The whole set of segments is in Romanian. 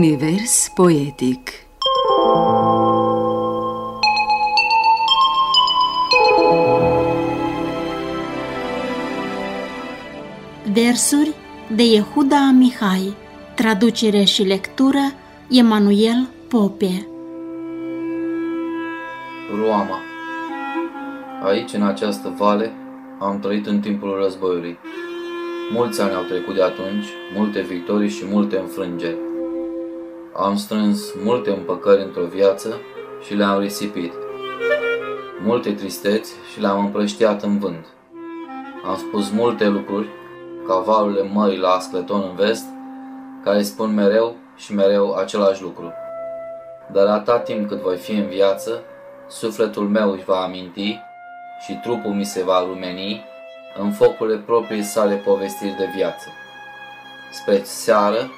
Univers poetic Versuri de Yehuda Mihai Traducere și lectură Emanuel Pope Ruama Aici, în această vale, am trăit în timpul războiului. Mulți ani au trecut de atunci, multe victorii și multe înfrângeri. Am strâns multe împăcări într-o viață și le-am risipit. Multe tristeți și le-am împrăștiat în vânt. Am spus multe lucruri, ca valurile mării la Ascleton în vest, care spun mereu și mereu același lucru. Dar atât timp cât voi fi în viață, sufletul meu își va aminti și trupul mi se va lumeni în focurile proprii sale povestiri de viață. Spre seară,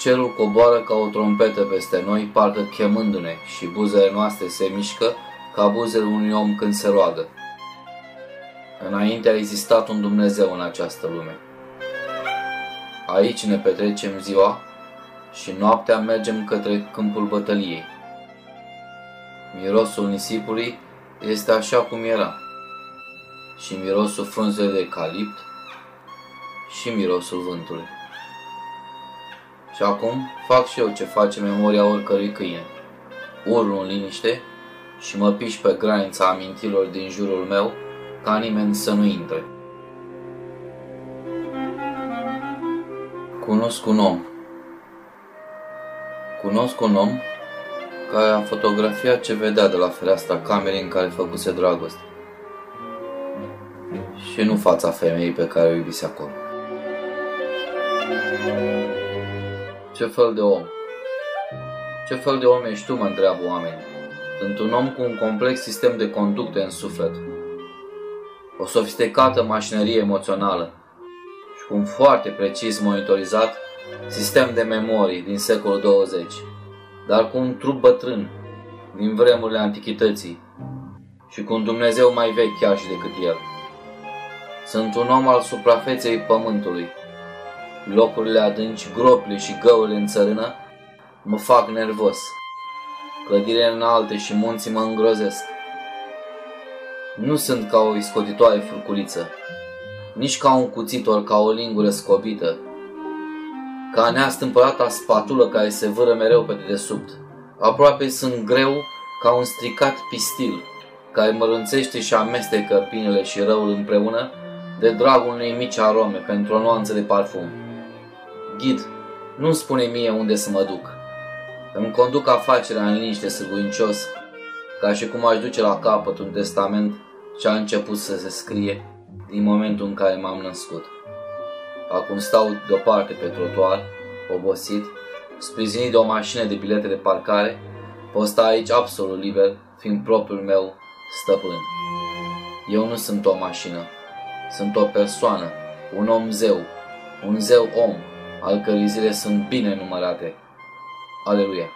cerul coboară ca o trompetă peste noi, parcă chemându-ne și buzele noastre se mișcă ca buzele unui om când se roagă. Înainte a existat un Dumnezeu în această lume. Aici ne petrecem ziua și noaptea mergem către câmpul bătăliei. Mirosul nisipului este așa cum era și mirosul frunzelor de calipt și mirosul vântului. Și acum fac și eu ce face memoria oricărui câine. Urlu în liniște și mă piș pe granița amintilor din jurul meu ca nimeni să nu intre. Cunosc un om. Cunosc un om care a fotografiat ce vedea de la fereastra camerei în care făcuse dragoste și nu fața femeii pe care o iubise acolo. Ce fel de om? Ce fel de om ești tu, mă întreabă oamenii. Sunt un om cu un complex sistem de conducte în suflet, o sofisticată mașinărie emoțională și cu un foarte precis monitorizat sistem de memorii din secolul 20, dar cu un trup bătrân din vremurile antichității și cu un Dumnezeu mai vechi chiar și decât el. Sunt un om al suprafeței pământului. Locurile adânci, gropile și găurile în țărână mă fac nervos. Clădirile înalte și munții mă îngrozesc. Nu sunt ca o iscotitoare furculiță, nici ca un cuțit ori ca o lingură scobită, ca neastâmpărata spatulă care se vâră mereu pe dedesubt. Aproape sunt greu ca un stricat pistil, care mărunțește și amestecă binele și răul împreună de dragul unei mici arome pentru o nuanță de parfum. Ghid, nu spune mie unde să mă duc. Îmi conduc afacerea în liniște sârguincios, ca și cum aș duce la capăt un testament ce a început să se scrie din momentul în care m-am născut. Acum stau deoparte pe trotuar, obosit, sprijinit de o mașină de bilete de parcare, pot sta aici absolut liber, fiind propriul meu stăpân. Eu nu sunt o mașină, sunt o persoană, un om zeu, un zeu om, al cărui zile sunt bine numărate. Aleluia!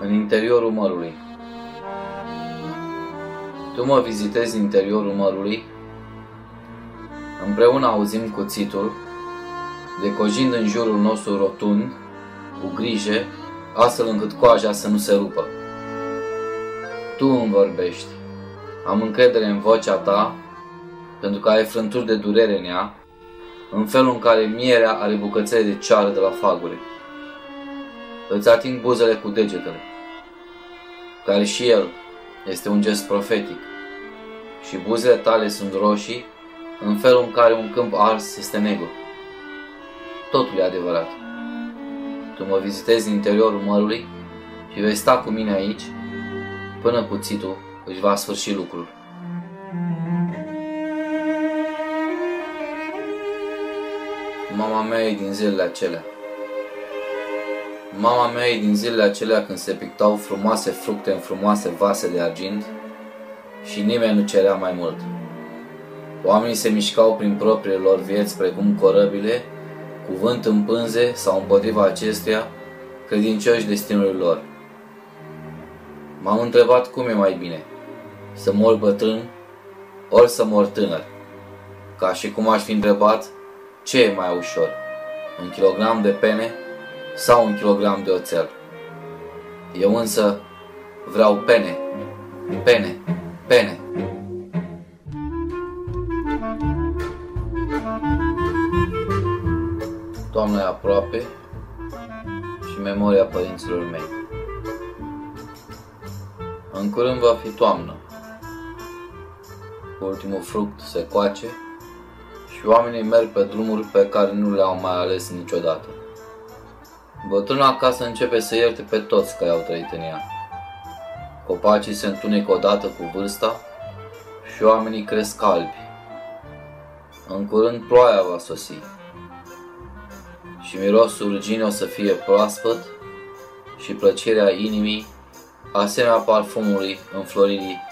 În interiorul mărului Tu mă vizitezi în interiorul mărului, împreună auzim cuțitul, decojind în jurul nostru rotund, cu grijă astfel încât coaja să nu se rupă. Tu îmi vorbești. Am încredere în vocea ta, pentru că ai frânturi de durere în ea, în felul în care mierea are bucățele de ceară de la fagure. Îți ating buzele cu degetele, care și el este un gest profetic, și buzele tale sunt roșii, în felul în care un câmp ars este negru. Totul e adevărat. Tu mă vizitezi în interiorul mărului și vei sta cu mine aici până cuțitul își va sfârși lucrul. Mama mea e din zilele acelea. Mama mea e din zilele acelea când se pictau frumoase fructe în frumoase vase de argint și nimeni nu cerea mai mult. Oamenii se mișcau prin propriile lor vieți precum corăbile cuvânt în pânze sau împotriva acestuia, credincioși destinului lor. M-am întrebat cum e mai bine, să mor bătrân ori să mor tânăr. ca și cum aș fi întrebat ce e mai ușor, un kilogram de pene sau un kilogram de oțel. Eu însă vreau pene, pene, pene. Toamna e aproape și memoria părinților mei. În curând va fi toamnă. Ultimul fruct se coace și oamenii merg pe drumuri pe care nu le-au mai ales niciodată. Bătrâna acasă începe să ierte pe toți care au trăit în ea. Copacii se întunecă odată cu vârsta și oamenii cresc albi. În curând ploaia va sosi și mirosul ruginii o să fie proaspăt și plăcerea inimii asemenea parfumului înfloririi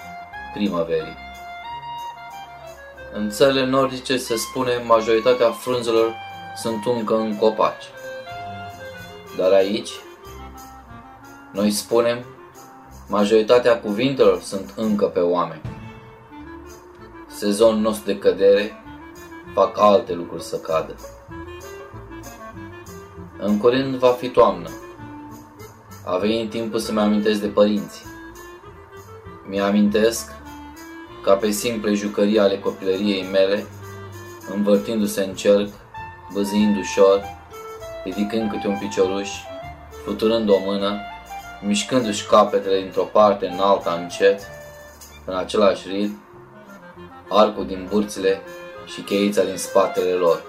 primăverii. În țările nordice se spune majoritatea frunzelor sunt încă în copaci. Dar aici, noi spunem, majoritatea cuvintelor sunt încă pe oameni. Sezonul nostru de cădere fac alte lucruri să cadă. În curând va fi toamnă. A venit timpul să-mi amintesc de părinți. Mi-amintesc ca pe simple jucării ale copilăriei mele, învârtindu-se în cerc, văzâind ușor, ridicând câte un picioruș, fluturând o mână, mișcându-și capetele dintr-o parte în alta încet, în același ritm, arcul din burțile și cheița din spatele lor.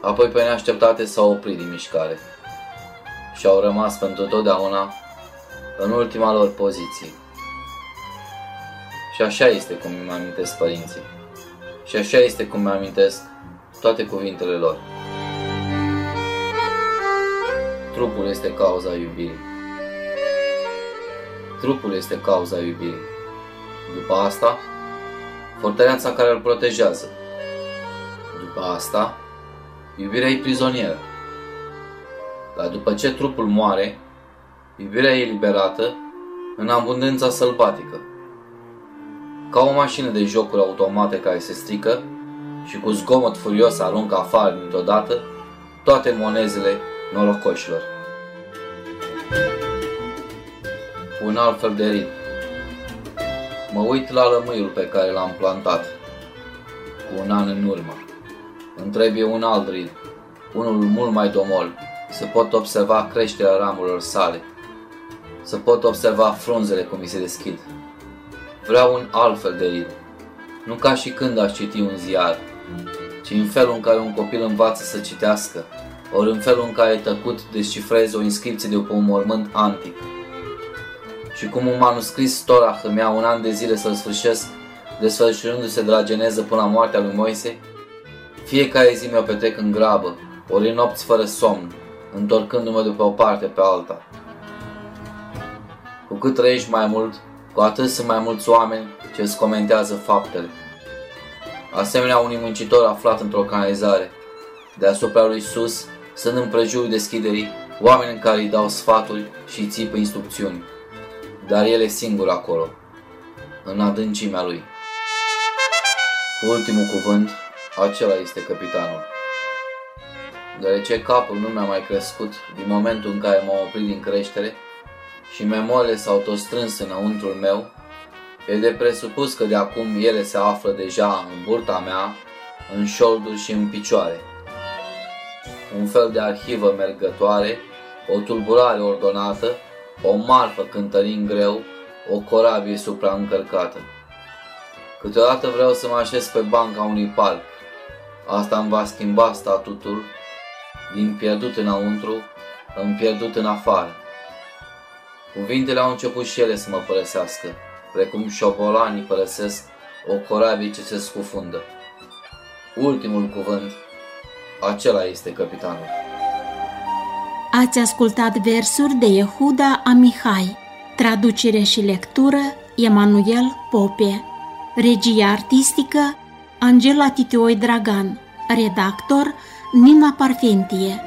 Apoi pe neașteptate s-au oprit din mișcare și au rămas pentru totdeauna în ultima lor poziție. Și așa este cum îmi amintesc părinții. Și așa este cum îmi amintesc toate cuvintele lor. Trupul este cauza iubirii. Trupul este cauza iubirii. După asta, fortăreața care îl protejează. După asta, iubirea e prizonieră. Dar după ce trupul moare, iubirea e liberată în abundența sălbatică. Ca o mașină de jocuri automate care se strică și cu zgomot furios aruncă afară dintr-o dată toate monezele norocoșilor. Cu un alt fel de ritm. Mă uit la lămâiul pe care l-am plantat cu un an în urmă. Îmi trebuie un alt ritm, unul mult mai domol, să pot observa creșterea ramurilor sale, să pot observa frunzele cum mi se deschid. Vreau un alt fel de ritm, nu ca și când aș citi un ziar, ci în felul în care un copil învață să citească, ori în felul în care tăcut descifrezi o inscripție de pe un mormânt antic. Și cum un manuscris Torah îmi ia un an de zile să-l sfârșesc, desfășurându-se de la geneză până la moartea lui Moise, fiecare zi mi-o petrec în grabă, ori în nopți fără somn, întorcându-mă de pe o parte pe alta. Cu cât trăiești mai mult, cu atât sunt mai mulți oameni ce îți comentează faptele. Asemenea unui muncitor aflat într-o canalizare, deasupra lui sus, sunt în prejurul deschiderii oameni în care îi dau sfaturi și îi țipă instrucțiuni, dar el e singur acolo, în adâncimea lui. Ultimul cuvânt acela este capitanul. Deoarece capul nu mi-a mai crescut din momentul în care m-am oprit din creștere și memoriile s-au tot strâns înăuntrul meu, e de presupus că de acum ele se află deja în burta mea, în șolduri și în picioare. Un fel de arhivă mergătoare, o tulburare ordonată, o marfă cântărind greu, o corabie supraîncărcată. Câteodată vreau să mă așez pe banca unui parc, Asta îmi va schimba statutul din pierdut înăuntru în pierdut în afară. Cuvintele au început și ele să mă părăsească, precum șobolanii părăsesc o corabie ce se scufundă. Ultimul cuvânt, acela este capitanul. Ați ascultat versuri de Yehuda Amihai, traducere și lectură Emanuel Pope, regia artistică Angela Titioi Dragan, redactor Nina Parfentie.